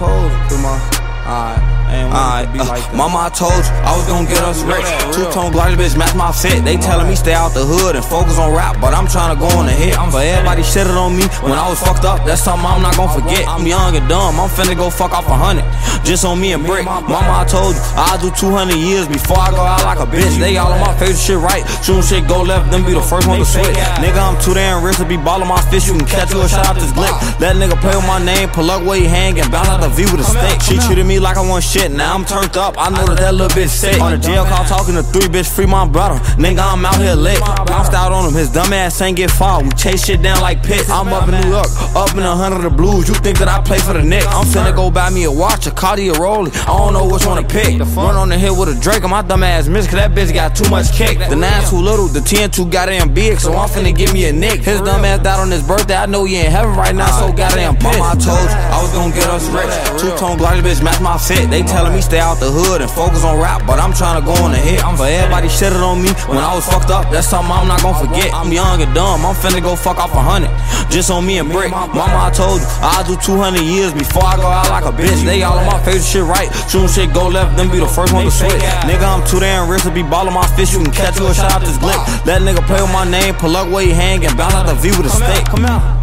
fold through my like, uh, mama, I told you I was gonna get us rich. Two tone glossy bitch match my fit. They telling me stay out the hood and focus on rap, but I'm trying to go on the hit. For everybody shitted on me when I was fucked up, that's something I'm not gonna forget. I'm young and dumb, I'm finna go fuck off a hundred. Just on me and Brick. Mama, I told you I'll do 200 years before I go out like a bitch. They all on my favorite shit right. Soon shit go left, then be the first one to switch. Nigga, I'm too damn rich to be ballin' my fish. You can catch you a shot out this glick. That nigga play with my name, pull up where he hang and bounce out the V with a stick. She treated me like I want shit, now I'm turned up. I know that that little bitch sick. On the jail call talking to three bitch, free my brother. Nigga, I'm out here lit. Bounced out him, his dumb ass ain't get far. We chase shit down like pits. I'm up in New York, up in a hundred of blues. You think that I play for the Knicks? I'm finna go buy me a watch, a Cartier Rollie. I don't know which one to pick. Run on the hill with a Drake, my dumb ass miss, cause that bitch got too much kick. The nine too little, the 10 too goddamn big, so I'm finna give me a nick. His dumb ass died on his birthday, I know he in heaven right now, so goddamn pissed. Mama, I told you I was gonna get us rich. Two tone glossy bitch match my fit. They telling me stay out the hood and focus on rap, but I'm trying to go on the hit. For everybody shitted on me when I was fucked up, that's something I'm not gonna forget. I'm young and dumb, I'm finna go fuck off a hundred. Just on me and Brick. Mama, I told you I'll do 200 years before I go out like a bitch. They all on my favorite shit right. Soon shit go left, then be the first one to switch. Nigga, I'm too damn rich to be ballin' my fish. You can catch you a shot out this glick. That nigga play with my name, pull up where he hang and bounce out the V with a stick. Come out.